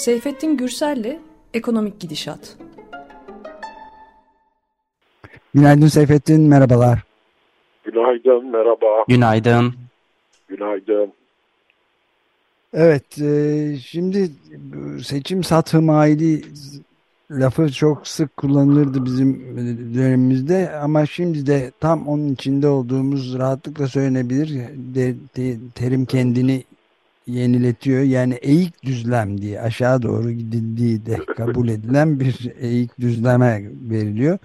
Seyfettin Gürsel'le Ekonomik Gidişat. Günaydın Seyfettin, merhabalar. Günaydın, merhaba. Günaydın. Günaydın. Evet, e, şimdi seçim satı maili lafı çok sık kullanılırdı bizim dönemimizde ama şimdi de tam onun içinde olduğumuz rahatlıkla söylenebilir. De, de, terim kendini yeniletiyor. Yani eğik düzlem diye aşağı doğru gidildiği de kabul edilen bir eğik düzleme veriliyor.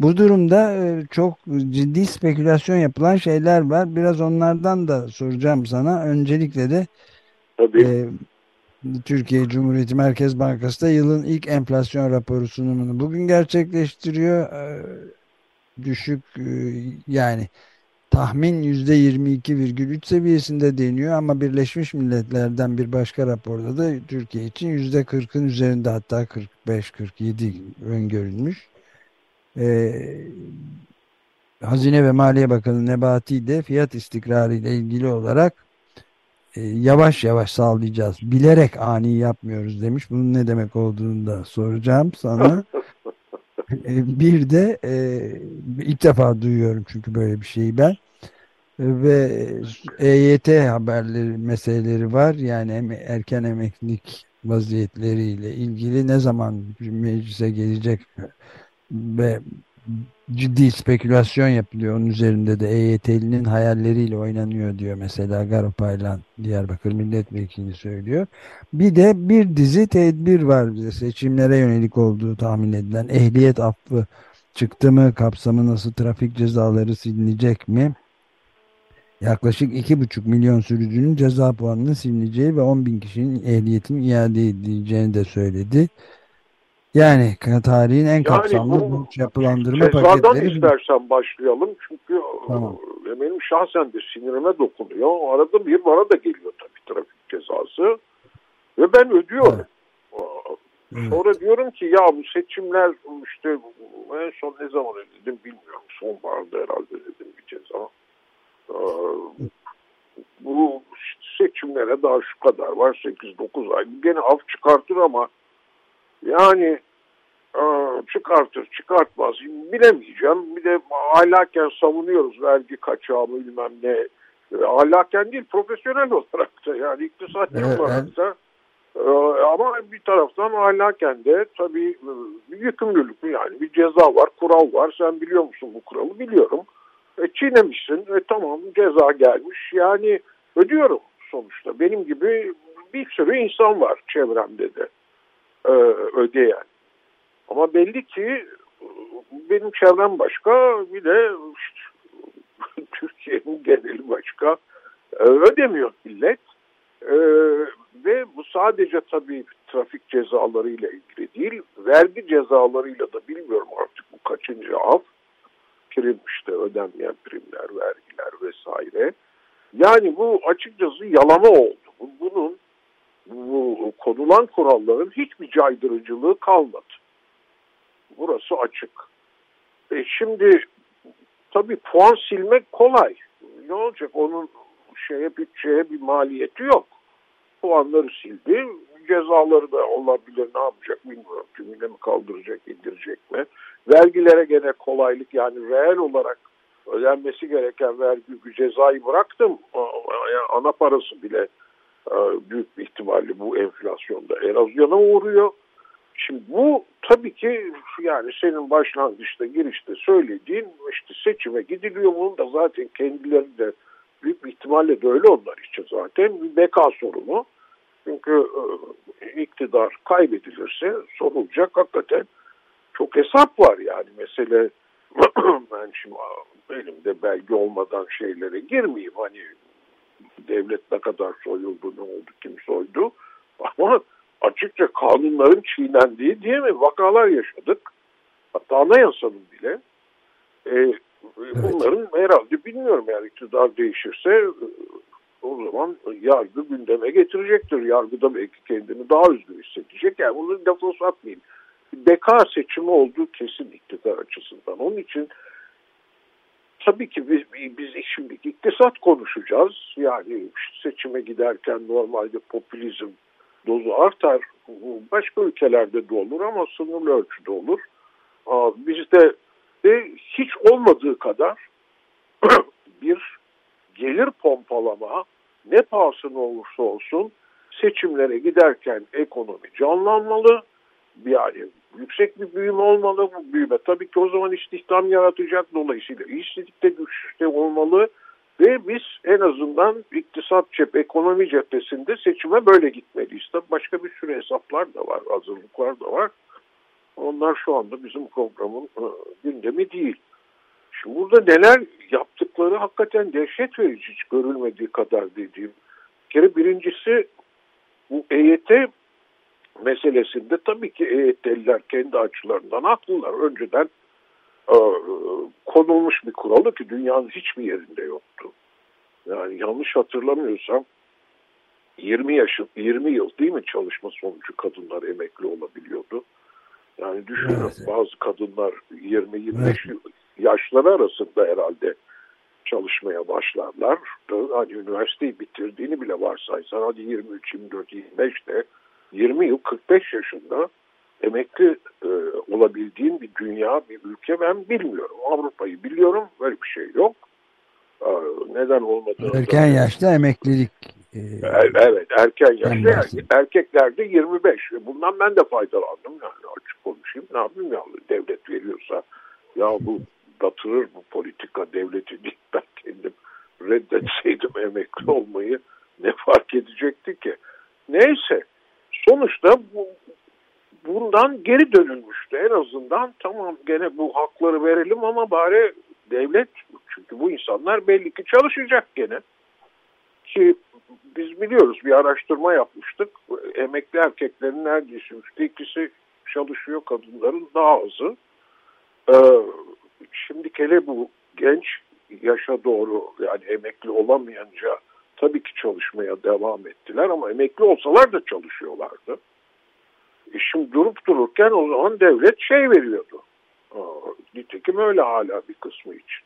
Bu durumda e, çok ciddi spekülasyon yapılan şeyler var. Biraz onlardan da soracağım sana. Öncelikle de Tabii. E, Türkiye Cumhuriyeti Merkez Bankası da yılın ilk enflasyon raporu sunumunu bugün gerçekleştiriyor. E, düşük e, yani tahmin %22,3 seviyesinde deniyor ama Birleşmiş Milletler'den bir başka raporda da Türkiye için %40'ın üzerinde hatta 45-47 öngörülmüş. Ee, Hazine ve Maliye Bakanı Nebati de fiyat istikrarı ile ilgili olarak e, yavaş yavaş sağlayacağız. Bilerek ani yapmıyoruz demiş. Bunun ne demek olduğunu da soracağım sana. E, bir de e, ilk defa duyuyorum çünkü böyle bir şeyi ben. Ve EYT haberleri meseleleri var. Yani erken emeklilik vaziyetleriyle ilgili ne zaman meclise gelecek ve ciddi spekülasyon yapılıyor onun üzerinde de EYT'linin hayalleriyle oynanıyor diyor mesela Garopaylan Diyarbakır Milletvekili söylüyor. Bir de bir dizi tedbir var bize seçimlere yönelik olduğu tahmin edilen ehliyet affı çıktı mı kapsamı nasıl trafik cezaları silinecek mi? Yaklaşık 2,5 milyon sürücünün ceza puanının silineceği ve 10 bin kişinin ehliyetinin iade edileceğini de söyledi. Yani tarihin en yani kapsamlı bu yapılandırma paketleri. istersen başlayalım. Çünkü tamam. E, benim şahsen de sinirime dokunuyor. Arada bir bana da geliyor tabii trafik cezası. Ve ben ödüyorum. Evet. Sonra evet. diyorum ki ya bu seçimler işte en son ne zaman ödedim bilmiyorum. Sonbaharda herhalde ödedim bir ceza. Bu seçimlere daha şu kadar var 8-9 ay. Gene af çıkartır ama yani çıkartır çıkartmaz bilemeyeceğim. Bir de ahlaken savunuyoruz vergi kaçağı bilmem ne. Ahlaken değil profesyonel olarak da yani iktisatçı evet, olarak da ama bir taraftan ahlaken de tabii bir yükümlülük yani bir ceza var, kural var. Sen biliyor musun bu kuralı? Biliyorum. E, çiğnemişsin. E, tamam ceza gelmiş. Yani ödüyorum sonuçta. Benim gibi bir sürü insan var çevremde de e, ödeyen. Ama belli ki benim çevrem başka bir de işte, Türkiye'nin geneli başka e, ödemiyor millet. E, ve bu sadece tabii trafik cezalarıyla ilgili değil, vergi cezalarıyla da bilmiyorum artık bu kaçıncı af prim işte ödenmeyen primler, vergiler vesaire. Yani bu açıkçası yalama oldu. Konulan kuralların hiçbir caydırıcılığı kalmadı. Burası açık. E şimdi tabii puan silmek kolay. Ne olacak? Onun şeye bütçeye bir maliyeti yok. Puanları sildi. Cezaları da olabilir ne yapacak bilmiyorum. Tümüyle mi kaldıracak, indirecek mi? Vergilere gene kolaylık yani reel olarak ödenmesi gereken vergi cezayı bıraktım. Ana parası bile büyük bir ihtimalle bu enflasyonda erozyona uğruyor. Şimdi bu tabii ki yani senin başlangıçta girişte söylediğin işte seçime gidiliyor. Bunun da zaten kendileri de büyük bir ihtimalle de öyle onlar için zaten bir beka sorunu. Çünkü e, iktidar kaybedilirse sorulacak hakikaten çok hesap var yani. Mesele ben şimdi elimde belge olmadan şeylere girmeyeyim. Hani devlet ne kadar soyuldu, ne oldu, kim soydu. Ama açıkça kanunların çiğnendiği diye mi vakalar yaşadık. Hatta anayasanın bile. E, bunların herhalde bilmiyorum yani iktidar değişirse o zaman yargı gündeme getirecektir. Yargıda belki kendini daha özgür hissedecek. Yani bunu lafı satmayayım beka seçimi olduğu kesin iktidar açısından. Onun için tabii ki biz, biz şimdi iktisat konuşacağız. Yani seçime giderken normalde popülizm dozu artar. Başka ülkelerde de olur ama sınırlı ölçüde olur. Bizde de hiç olmadığı kadar bir gelir pompalama ne pahasına olursa olsun seçimlere giderken ekonomi canlanmalı. Yani yüksek bir büyüme olmalı bu büyüme. Tabii ki o zaman istihdam yaratacak dolayısıyla işsizlik de güçlü olmalı. Ve biz en azından iktisat cep, ekonomi cephesinde seçime böyle gitmeliyiz. Tabii başka bir sürü hesaplar da var, hazırlıklar da var. Onlar şu anda bizim programın e, gündemi değil. Şimdi burada neler yaptıkları hakikaten dehşet verici hiç görülmediği kadar dediğim. Bir kere birincisi bu EYT meselesinde tabii ki EYT'liler kendi açılarından haklılar. Önceden e, konulmuş bir kuralı ki dünyanın hiçbir yerinde yoktu. Yani yanlış hatırlamıyorsam 20 yaş 20 yıl değil mi çalışma sonucu kadınlar emekli olabiliyordu. Yani düşünün evet. bazı kadınlar 20-25 evet. yaşları arasında herhalde çalışmaya başlarlar. Hani üniversiteyi bitirdiğini bile varsaysan hadi 23, 24, 25'te 20 yıl 45 yaşında emekli e, olabildiğim bir dünya, bir ülke ben bilmiyorum. Avrupa'yı biliyorum, böyle bir şey yok. E, neden olmadı? Erken yaşta emeklilik. E, evet, erken yaşta. Erkeklerde 25. Bundan ben de faydalandım. Yani açık konuşayım. Ne yapayım ya? Devlet veriyorsa ya bu batırır bu politika devleti değil. Ben kendim reddetseydim emekli olmayı ne fark edecekti ki? Neyse. Sonuçta bu, bundan geri dönülmüştü. En azından tamam gene bu hakları verelim ama bari devlet çünkü bu insanlar belli ki çalışacak gene. Ki biz biliyoruz bir araştırma yapmıştık. Emekli erkeklerin neredeyse üçte ikisi çalışıyor kadınların daha azı. Ee, şimdi kele bu genç yaşa doğru yani emekli olamayınca tabii ki çalışmaya devam ettiler ama emekli olsalar da çalışıyorlardı. E şimdi durup dururken o zaman devlet şey veriyordu. Nitekim öyle hala bir kısmı için.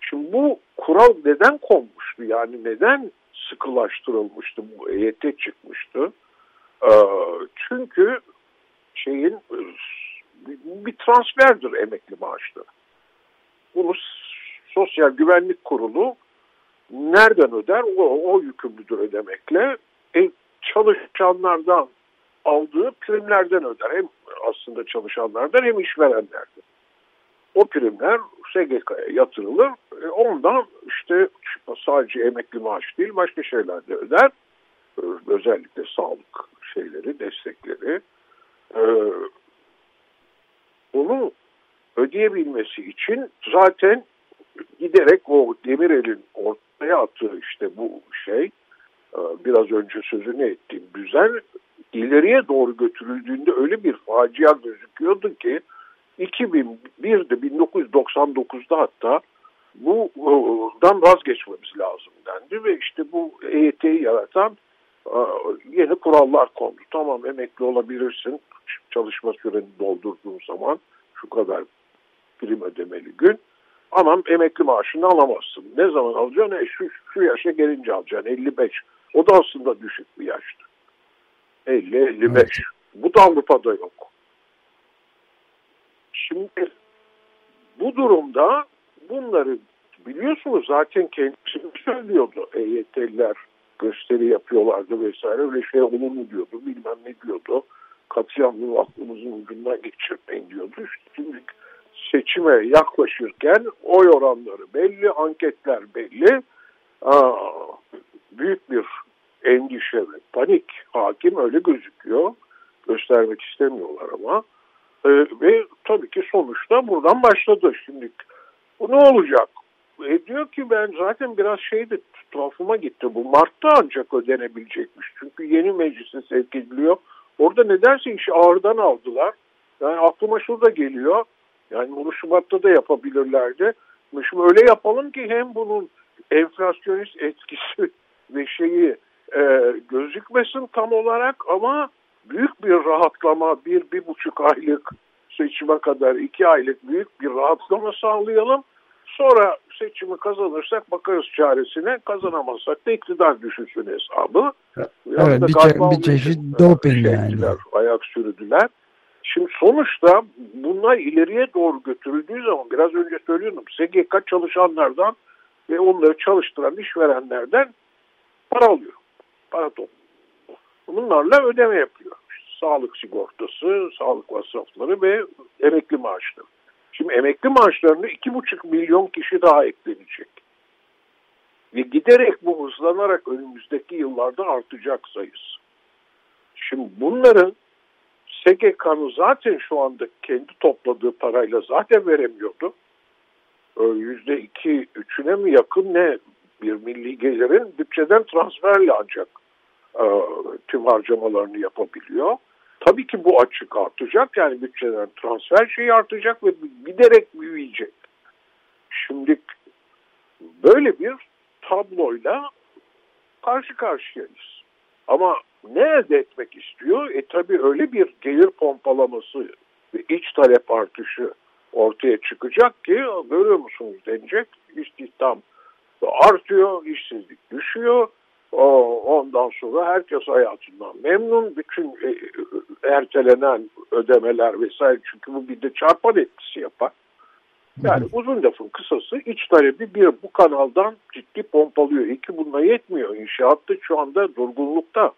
Şimdi bu kural neden konmuştu? Yani neden sıkılaştırılmıştı? Bu EYT çıkmıştı. Çünkü şeyin bir transferdir emekli maaşları. Bunu Sosyal Güvenlik Kurulu nereden öder? O, o yükümlüdür ödemekle. E, çalışanlardan aldığı primlerden öder. Hem aslında çalışanlardan hem işverenlerden. O primler SGK'ya yatırılır. E, ondan işte sadece emekli maaş değil başka şeyler de öder. E, özellikle sağlık şeyleri, destekleri. E, onu ödeyebilmesi için zaten giderek o Demirel'in ortaya attığı işte bu şey? E, biraz önce sözünü ettiğim düzen ileriye doğru götürüldüğünde öyle bir facia gözüküyordu ki 2001'de 1999'da hatta bundan vazgeçmemiz lazım dendi ve işte bu EYT'yi yaratan e, yeni kurallar kondu. Tamam emekli olabilirsin. Çalışma süreni doldurduğun zaman şu kadar prim ödemeli gün ama emekli maaşını alamazsın. Ne zaman alacaksın? E, şu, şu yaşa gelince alacaksın 55. O da aslında düşük bir yaştı. 50-55. Evet. Bu da Avrupa'da yok. Şimdi bu durumda bunları biliyorsunuz zaten kendisi söylüyordu. EYT'liler gösteri yapıyorlardı vesaire öyle şey olur mu diyordu bilmem ne diyordu. Katliamlı aklımızın ucundan geçirmeyin diyordu. İşte şimdi seçime yaklaşırken oy oranları belli, anketler belli. Aa, büyük bir endişe ve panik hakim öyle gözüküyor. Göstermek istemiyorlar ama. Ee, ve tabii ki sonuçta buradan başladı. Şimdi bu ne olacak? E diyor ki ben zaten biraz şeydi tuhafıma gitti. Bu Mart'ta ancak ödenebilecekmiş. Çünkü yeni meclise sevk ediliyor. Orada nedense işi ağırdan aldılar. Yani aklıma şurada geliyor. Yani bunu Şubat'ta da yapabilirlerdi. Şimdi öyle yapalım ki hem bunun enflasyonist etkisi ve şeyi e, gözükmesin tam olarak ama büyük bir rahatlama bir, bir buçuk aylık seçime kadar iki aylık büyük bir rahatlama sağlayalım. Sonra seçimi kazanırsak bakarız çaresine. Kazanamazsak da iktidar düşüşün hesabı. Evet bir, çe bir çeşit doping yani. Ayak sürdüler. Şimdi sonuçta bunlar ileriye doğru götürüldüğü zaman biraz önce söylüyordum SGK çalışanlardan ve onları çalıştıran işverenlerden para alıyor. Para topluyor. Bunlarla ödeme yapıyor. İşte sağlık sigortası, sağlık masrafları ve emekli maaşları. Şimdi emekli maaşlarını iki buçuk milyon kişi daha eklenecek. Ve giderek bu hızlanarak önümüzdeki yıllarda artacak sayısı. Şimdi bunların SGK'nın zaten şu anda kendi topladığı parayla zaten veremiyordu. Ee, yüzde iki, üçüne mi yakın ne bir milli gelirin bütçeden transferle ancak e, tüm harcamalarını yapabiliyor. Tabii ki bu açık artacak yani bütçeden transfer şeyi artacak ve giderek büyüyecek. Şimdi böyle bir tabloyla karşı karşıyayız. Ama ne elde etmek istiyor? E tabii öyle bir gelir pompalaması ve iç talep artışı ortaya çıkacak ki görüyor musunuz denecek. İstihdam artıyor, işsizlik düşüyor. Ondan sonra herkes hayatından memnun. Bütün e, e, ertelenen ödemeler vesaire çünkü bu bir de çarpan etkisi yapar. Yani uzun lafın kısası iç talebi bir bu kanaldan ciddi pompalıyor. İki bununla yetmiyor. İnşaatta şu anda durgunlukta.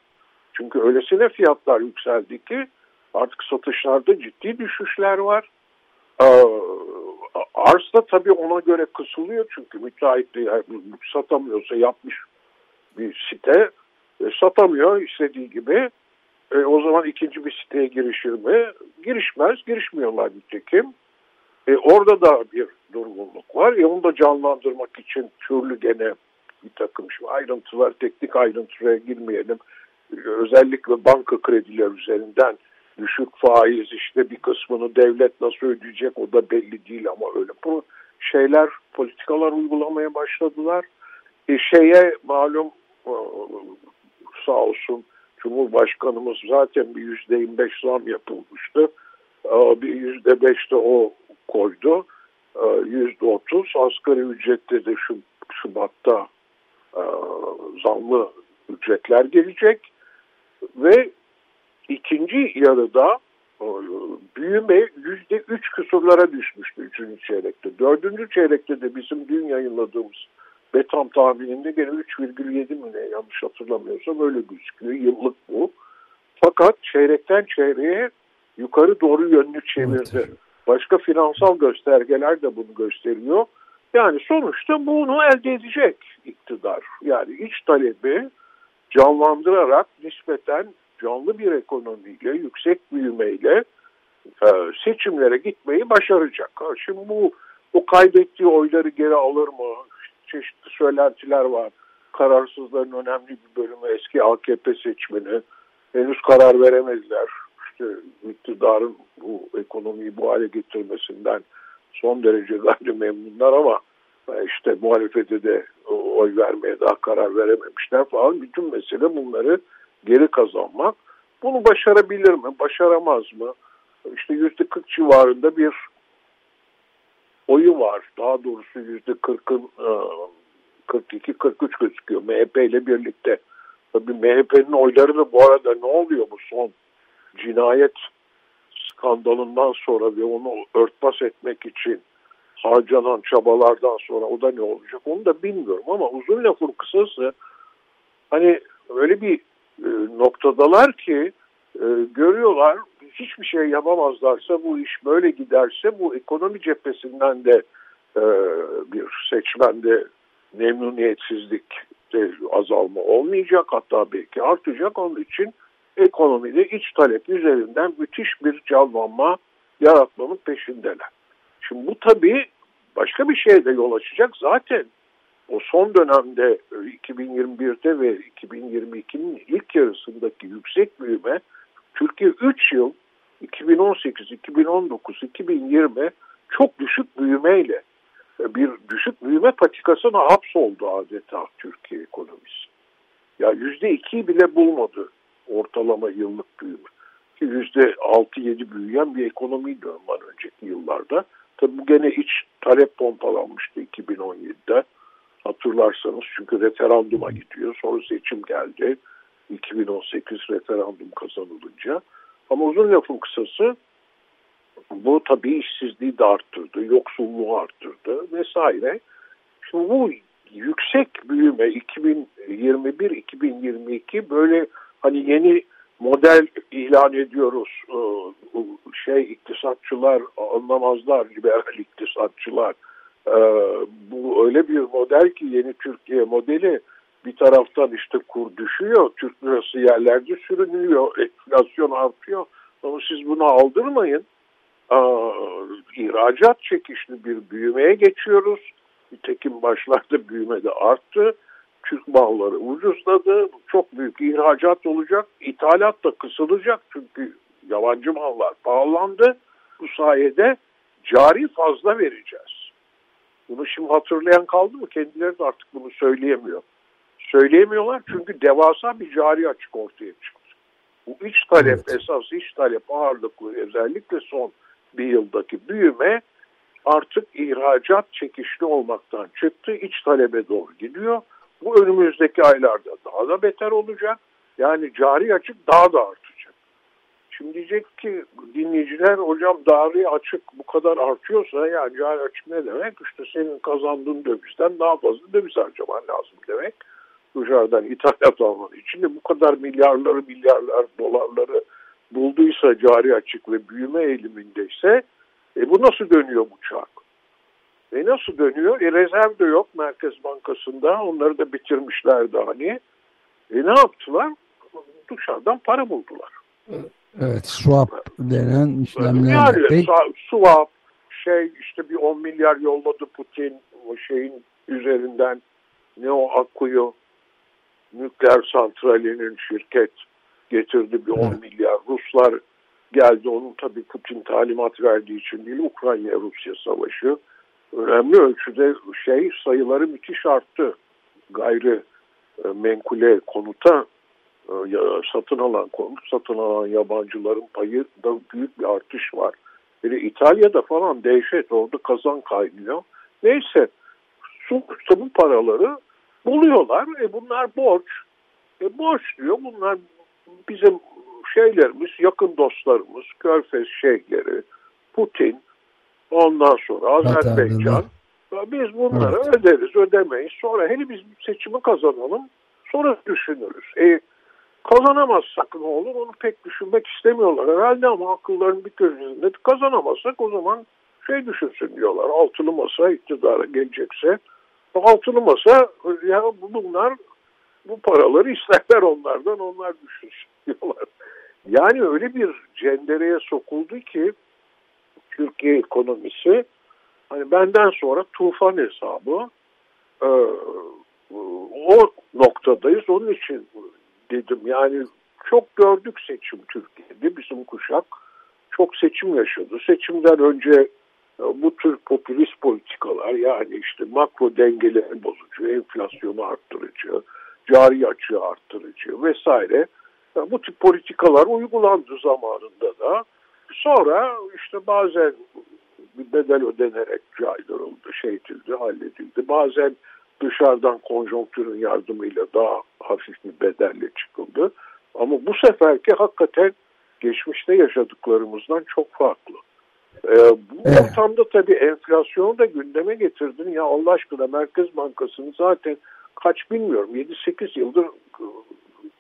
Çünkü öylesine fiyatlar yükseldi ki artık satışlarda ciddi düşüşler var. Ee, arz da tabii ona göre kısılıyor çünkü müteahhit satamıyorsa yapmış bir site e, satamıyor istediği gibi. E, o zaman ikinci bir siteye girişir mi? Girişmez, girişmiyorlar nitekim. E, orada da bir durgunluk var. E, onu da canlandırmak için türlü gene bir takım şu ayrıntılar, teknik ayrıntıya girmeyelim. Özellikle banka krediler üzerinden düşük faiz işte bir kısmını devlet nasıl ödeyecek o da belli değil ama öyle. Bu şeyler, politikalar uygulamaya başladılar. E, şeye malum e, sağ olsun Cumhurbaşkanımız zaten bir yüzde 25 zam yapılmıştı. E, bir yüzde beş de o koydu. E, yüzde 30 asgari ücrette de şu Şubat'ta zamlı ücretler gelecek ve ikinci yarıda büyüme yüzde üç küsurlara düşmüştü üçüncü çeyrekte. Dördüncü çeyrekte de bizim dün yayınladığımız Betam tahmininde gene 3,7 mi ne yanlış hatırlamıyorsam öyle gözüküyor. Yıllık bu. Fakat çeyrekten çeyreğe yukarı doğru yönlü çevirdi. Başka finansal göstergeler de bunu gösteriyor. Yani sonuçta bunu elde edecek iktidar. Yani iç talebi canlandırarak nispeten canlı bir ekonomiyle, yüksek büyümeyle e, seçimlere gitmeyi başaracak. Şimdi bu o kaybettiği oyları geri alır mı? çeşitli söylentiler var. Kararsızların önemli bir bölümü eski AKP seçmeni. Henüz karar veremediler. İşte iktidarın bu ekonomiyi bu hale getirmesinden son derece gayri memnunlar ama işte muhalefete de oy vermeye daha karar verememişler falan. Bütün mesele bunları geri kazanmak. Bunu başarabilir mi? Başaramaz mı? İşte yüzde 40 civarında bir oyu var. Daha doğrusu yüzde 40'ın 42-43 gözüküyor MHP ile birlikte. Tabii MHP'nin oyları da bu arada ne oluyor bu son cinayet skandalından sonra ve onu örtbas etmek için harcanan çabalardan sonra o da ne olacak onu da bilmiyorum ama uzun lafın kısası hani öyle bir e, noktadalar ki e, görüyorlar hiçbir şey yapamazlarsa bu iş böyle giderse bu ekonomi cephesinden de e, bir seçmende memnuniyetsizlik de azalma olmayacak hatta belki artacak onun için ekonomide iç talep üzerinden müthiş bir canlanma yaratmanın peşindeler. Şimdi bu tabii başka bir şeye de yol açacak. Zaten o son dönemde 2021'de ve 2022'nin ilk yarısındaki yüksek büyüme Türkiye 3 yıl 2018, 2019, 2020 çok düşük büyümeyle bir düşük büyüme patikasına hapsoldu adeta Türkiye ekonomisi. Ya yüzde iki bile bulmadı ortalama yıllık büyüme. Ki yüzde altı yedi büyüyen bir ekonomiydi ondan önceki yıllarda. Tabi bu gene iç talep pompalanmıştı 2017'de. Hatırlarsanız çünkü referanduma gidiyor. Sonra seçim geldi. 2018 referandum kazanılınca. Ama uzun lafın kısası bu tabii işsizliği de arttırdı, yoksulluğu arttırdı vesaire. Şimdi bu yüksek büyüme 2021-2022 böyle hani yeni model ilan ediyoruz. Ee, şey iktisatçılar anlamazlar, liberal iktisatçılar. Ee, bu öyle bir model ki yeni Türkiye modeli bir taraftan işte kur düşüyor, Türk lirası yerlerde sürünüyor, enflasyon artıyor. Ama siz bunu aldırmayın. Aa, ihracat çekişli bir büyümeye geçiyoruz. Nitekim başlarda büyüme de arttı. Türk malları ucuzladı. Çok büyük ihracat olacak. İthalat da kısılacak çünkü yabancı mallar pahalandı. Bu sayede cari fazla vereceğiz. Bunu şimdi hatırlayan kaldı mı? Kendileri de artık bunu söyleyemiyor. Söyleyemiyorlar çünkü devasa bir cari açık ortaya çıktı. Bu iç talep evet. esas iç talep ağırlıklı özellikle son bir yıldaki büyüme artık ihracat çekişli olmaktan çıktı. iç talebe doğru gidiyor. Bu önümüzdeki aylarda daha da beter olacak. Yani cari açık daha da artacak. Şimdi diyecek ki dinleyiciler hocam cari açık bu kadar artıyorsa yani cari açık ne demek? İşte senin kazandığın dövizden daha fazla döviz harcaman lazım demek. Dışarıdan ithalat alman için de bu kadar milyarları milyarlar dolarları bulduysa cari açık ve büyüme eğilimindeyse e bu nasıl dönüyor bu çark? E nasıl dönüyor? E rezerv de yok Merkez Bankası'nda. Onları da bitirmişlerdi hani. E ne yaptılar? Dışarıdan para buldular. Evet swap denen işlemler. Yani Peki. swap şey işte bir 10 milyar yolladı Putin o şeyin üzerinden ne o Akkuyu nükleer santralinin şirket getirdi bir 10 evet. milyar. Ruslar geldi onun tabii Putin talimat verdiği için değil Ukrayna-Rusya savaşı önemli ölçüde şey sayıları müthiş arttı. Gayrı e, menkule konuta e, satın alan konut, satın alan yabancıların payı da büyük bir artış var. Yani İtalya'da falan dehşet orada kazan kaynıyor. Neyse sonuçta bu paraları buluyorlar. E bunlar borç. E borç diyor. Bunlar bizim şeylerimiz, yakın dostlarımız, Körfez şeyhleri, Putin, ondan sonra Azerbaycan. Biz bunları evet. öderiz, ödemeyiz. Sonra hele biz seçimi kazanalım, sonra düşünürüz. E, kazanamazsak ne olur onu pek düşünmek istemiyorlar herhalde ama akılların bir köşesinde kazanamazsak o zaman şey düşünsün diyorlar. Altılı masa iktidara gelecekse altılı masa ya bunlar bu paraları isterler onlardan onlar düşünsün diyorlar. Yani öyle bir cendereye sokuldu ki Türkiye ekonomisi hani benden sonra tufan hesabı e, o noktadayız. Onun için dedim yani çok gördük seçim Türkiye'de bizim kuşak çok seçim yaşadı. Seçimden önce e, bu tür popülist politikalar yani işte makro dengeleri bozucu, enflasyonu arttırıcı, cari açığı arttırıcı vesaire bu tip politikalar uygulandı zamanında da. Sonra işte bazen bir bedel ödenerek caydırıldı, şey edildi, halledildi. Bazen dışarıdan konjonktürün yardımıyla daha hafif bir bedelle çıkıldı. Ama bu seferki hakikaten geçmişte yaşadıklarımızdan çok farklı. Ee, bu evet. ortamda tabii enflasyonu da gündeme getirdin. Ya Allah aşkına Merkez Bankası'nın zaten kaç bilmiyorum 7-8 yıldır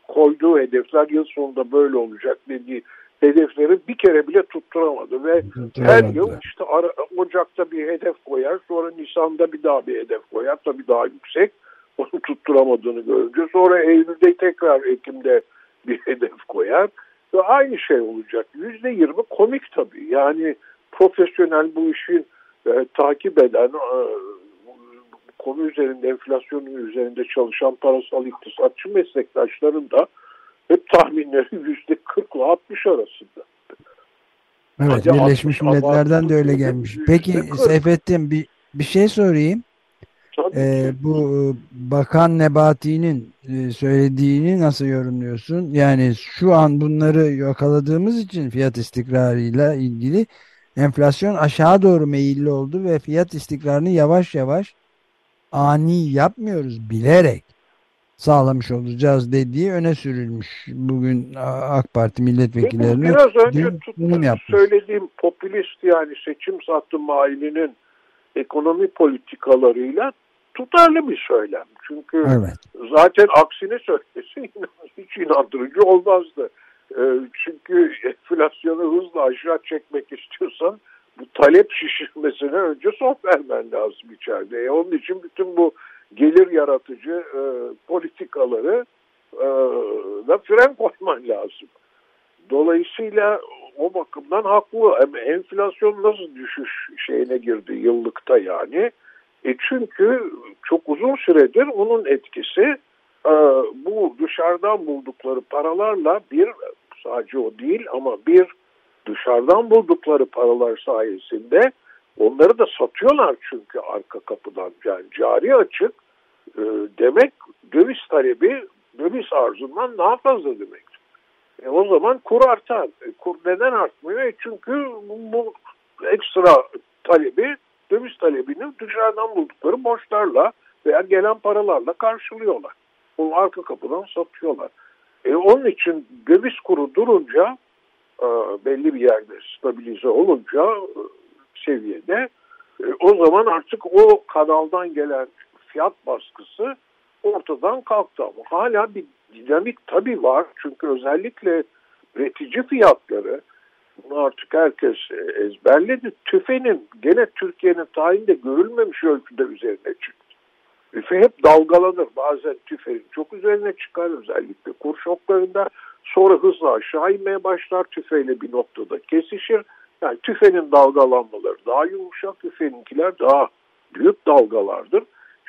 koyduğu hedefler yıl sonunda böyle olacak dediği hedefleri bir kere bile tutturamadı ve her yıl işte ara, Ocak'ta bir hedef koyar sonra Nisan'da bir daha bir hedef koyar tabii daha yüksek. Onu tutturamadığını görünce sonra Eylül'de tekrar Ekim'de bir hedef koyar. Ve aynı şey olacak. Yüzde yirmi komik tabii. Yani profesyonel bu işin e, takip eden e, konu üzerinde enflasyonun üzerinde çalışan parasal iktisatçı meslektaşların da hep tahminleri yüzde 40 ile 60 arasında. Evet Hadi Birleşmiş Milletler'den de öyle gelmiş. Peki Seyfettin bir, bir şey sorayım. Ee, bu e, Bakan Nebati'nin e, söylediğini nasıl yorumluyorsun? Yani şu an bunları yakaladığımız için fiyat istikrarıyla ilgili enflasyon aşağı doğru meyilli oldu ve fiyat istikrarını yavaş yavaş ani yapmıyoruz bilerek sağlamış olacağız dediği öne sürülmüş. Bugün AK Parti milletvekillerine biraz önce söylediğim popülist yani seçim sattı mailinin ekonomi politikalarıyla tutarlı bir söylem. Çünkü evet. zaten aksine söylese hiç inandırıcı olmazdı. Ee, çünkü enflasyonu hızla aşağı çekmek istiyorsan bu talep şişirmesine önce son vermen lazım içeride. E onun için bütün bu gelir yaratıcı e, politikaları e, da fren koyman lazım. Dolayısıyla o bakımdan haklı. Enflasyon nasıl düşüş şeyine girdi yıllıkta yani. E çünkü çok uzun süredir onun etkisi e, bu dışarıdan buldukları paralarla bir sadece o değil ama bir dışarıdan buldukları paralar sayesinde onları da satıyorlar çünkü arka kapıdan yani cari açık e, demek döviz talebi döviz arzundan daha fazla demek. E, o zaman kur artar. E, kur neden artmıyor? E, çünkü bu, bu ekstra talebi döviz talebini dışarıdan buldukları borçlarla veya gelen paralarla karşılıyorlar. Onu arka kapıdan satıyorlar. E, onun için döviz kuru durunca e, belli bir yerde stabilize olunca e, seviyede e, o zaman artık o kanaldan gelen fiyat baskısı ortadan kalktı ama hala bir dinamik tabii var. Çünkü özellikle üretici fiyatları bunu artık herkes ezberledi. Tüfenin gene Türkiye'nin tarihinde görülmemiş ölçüde üzerine çıktı. Tüfe hep dalgalanır. Bazen tüfeğin çok üzerine çıkar özellikle kur şoklarında. Sonra hızla aşağı inmeye başlar. Tüfeğiyle bir noktada kesişir. Yani tüfenin dalgalanmaları daha yumuşak, tüfeninkiler daha büyük dalgalardır.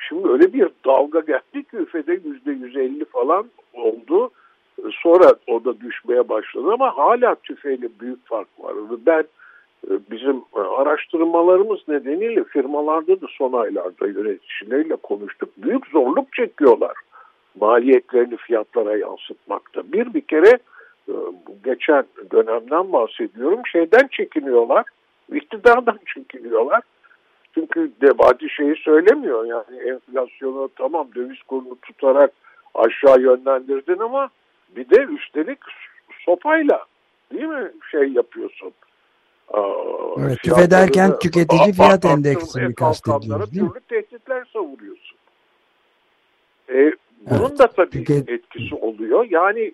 Şimdi öyle bir dalga geldi ki üfede yüzde yüz elli falan oldu. Sonra o da düşmeye başladı ama hala tüfeğiyle büyük fark var. Ben e, bizim e, araştırmalarımız nedeniyle firmalarda da son aylarda yöneticileriyle konuştuk. Büyük zorluk çekiyorlar maliyetlerini fiyatlara yansıtmakta. Bir bir kere geçen dönemden bahsediyorum şeyden çekiniyorlar, iktidardan çekiniyorlar. Çünkü Debati şeyi söylemiyor yani enflasyonu tamam döviz kurunu tutarak aşağı yönlendirdin ama bir de üstelik sopayla değil mi şey yapıyorsun Evet, tükederken tüketici fiyat endeksini kastediyoruz değil mi? Türlü tehditler savuruyorsun. E, bunun evet, da tabii tüket... etkisi oluyor. Yani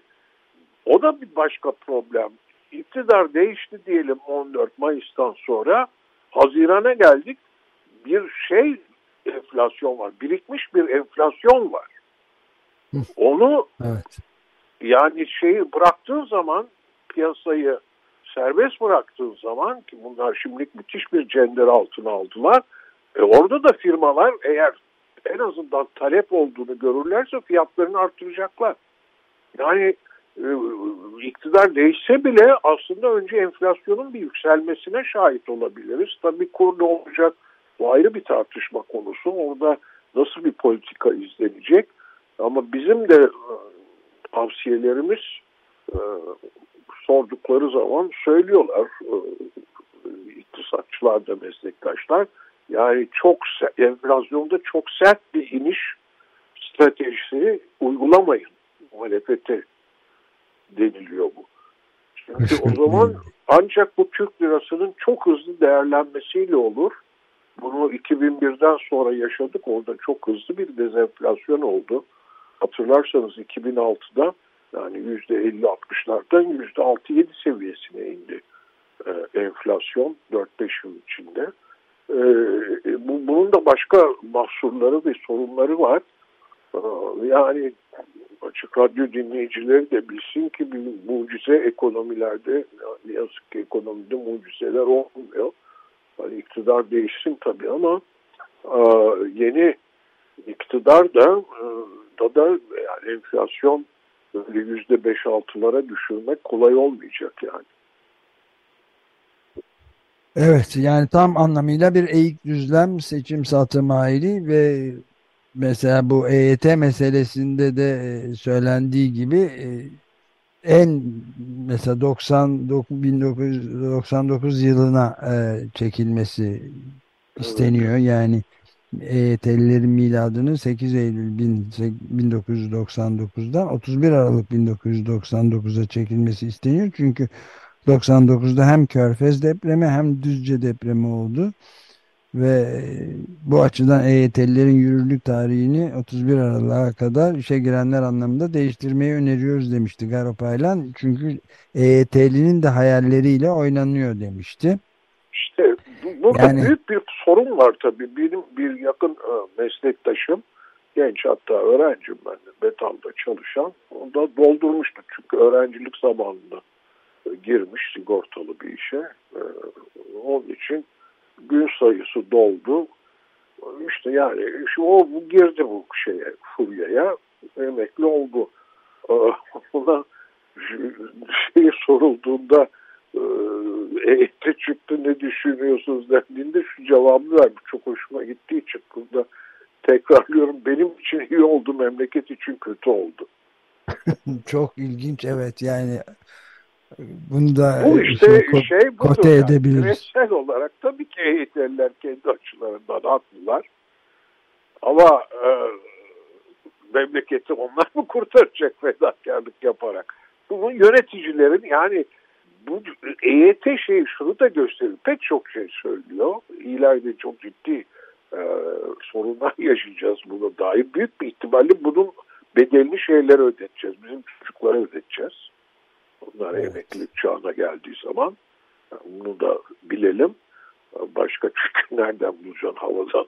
o da bir başka problem. İktidar değişti diyelim 14 Mayıs'tan sonra. Haziran'a geldik. Bir şey enflasyon var. Birikmiş bir enflasyon var. Onu evet. yani şeyi bıraktığın zaman piyasayı serbest bıraktığın zaman ki bunlar şimdilik müthiş bir cender altına aldılar. E orada da firmalar eğer en azından talep olduğunu görürlerse fiyatlarını artıracaklar. Yani iktidar değişse bile aslında önce enflasyonun bir yükselmesine şahit olabiliriz. Tabii kur ne olacak bu ayrı bir tartışma konusu. Orada nasıl bir politika izlenecek? Ama bizim de e, tavsiyelerimiz e, sordukları zaman söylüyorlar e, iktisatçılar da meslektaşlar. Yani çok enflasyonda çok sert bir iniş stratejisi uygulamayın muhalefete deniliyor bu. Çünkü o zaman ancak bu Türk lirasının çok hızlı değerlenmesiyle olur. Bunu 2001'den sonra yaşadık. Orada çok hızlı bir dezenflasyon oldu. Hatırlarsanız 2006'da yani yüzde 50-60'lardan yüzde 6-7 seviyesine indi e, enflasyon 4-5 yıl içinde. E, bu, bunun da başka mahsurları ve sorunları var. E, yani açık radyo dinleyicileri de bilsin ki bir mucize ekonomilerde ne yazık ki ekonomide mucizeler olmuyor. Yani iktidar değişsin tabii ama e, yeni iktidar da e, da da yani enflasyon böyle yüzde beş altılara düşürmek kolay olmayacak yani. Evet yani tam anlamıyla bir eğik düzlem seçim satım ayrı ve mesela bu EYT meselesinde de e, söylendiği gibi e, en mesela 90 1999 yılına e, çekilmesi isteniyor. Yani EYT'lilerin miladını 8 Eylül 1999'dan 31 Aralık 1999'a çekilmesi isteniyor. Çünkü 99'da hem Körfez depremi hem Düzce depremi oldu. Ve bu açıdan EYT'lilerin yürürlük tarihini 31 Aralık'a kadar işe girenler anlamında değiştirmeyi öneriyoruz demişti Garopaylan. Çünkü EYT'linin de hayalleriyle oynanıyor demişti. İşte burada yani, büyük bir sorun var tabii. Benim bir yakın e, meslektaşım, genç hatta öğrencim ben de Betal'da çalışan, o da doldurmuştu. Çünkü öğrencilik zamanında girmiş sigortalı bir işe. E, onun için gün sayısı doldu. İşte yani şu o bu girdi bu şeye furyaya emekli oldu. Ona şey sorulduğunda eğitim çıktı ne düşünüyorsunuz dendiğinde şu cevabı vermiş. Çok hoşuma gittiği için burada tekrarlıyorum benim için iyi oldu memleket için kötü oldu. Çok ilginç evet yani bunu da bu işte şey, şey budur kote yani. edebiliriz. Bireysel olarak tabii ki EYT'liler kendi açılarından haklılar. Ama e, memleketi onlar mı kurtaracak fedakarlık yaparak? Bunun yöneticilerin yani bu EYT şey şunu da gösteriyor. Pek çok şey söylüyor. İleride çok ciddi e, sorunlar yaşayacağız buna dair. Büyük bir ihtimalle bunun bedelini şeylere ödeteceğiz. Bizim çocuklara ödeteceğiz. Onlar evet. emeklilik çağına geldiği zaman bunu da bilelim. Başka çünkü nereden bulacaksın havadan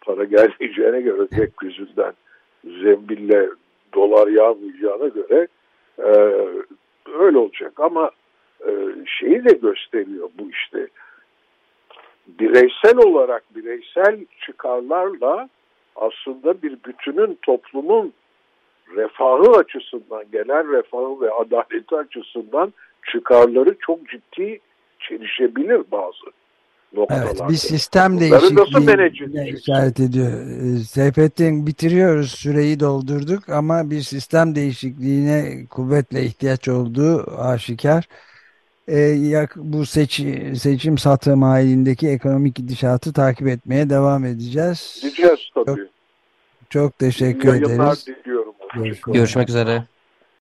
para gelmeyeceğine göre tek yüzünden zembille dolar yağmayacağına göre e, öyle olacak. Ama e, şeyi de gösteriyor bu işte bireysel olarak bireysel çıkarlarla aslında bir bütünün toplumun refahı açısından, genel refahı ve adaleti açısından çıkarları çok ciddi çelişebilir bazı noktalarda. Evet, bir sistem değişikliğine işaret ediyor. Ee, Seyfettin bitiriyoruz, süreyi doldurduk ama bir sistem değişikliğine kuvvetle ihtiyaç olduğu aşikar. Ee, bu seç, seçim satım halindeki ekonomik gidişatı takip etmeye devam edeceğiz. Edeceğiz tabii. Çok, çok teşekkür ederiz. diliyorum. Görüşmek, üzere.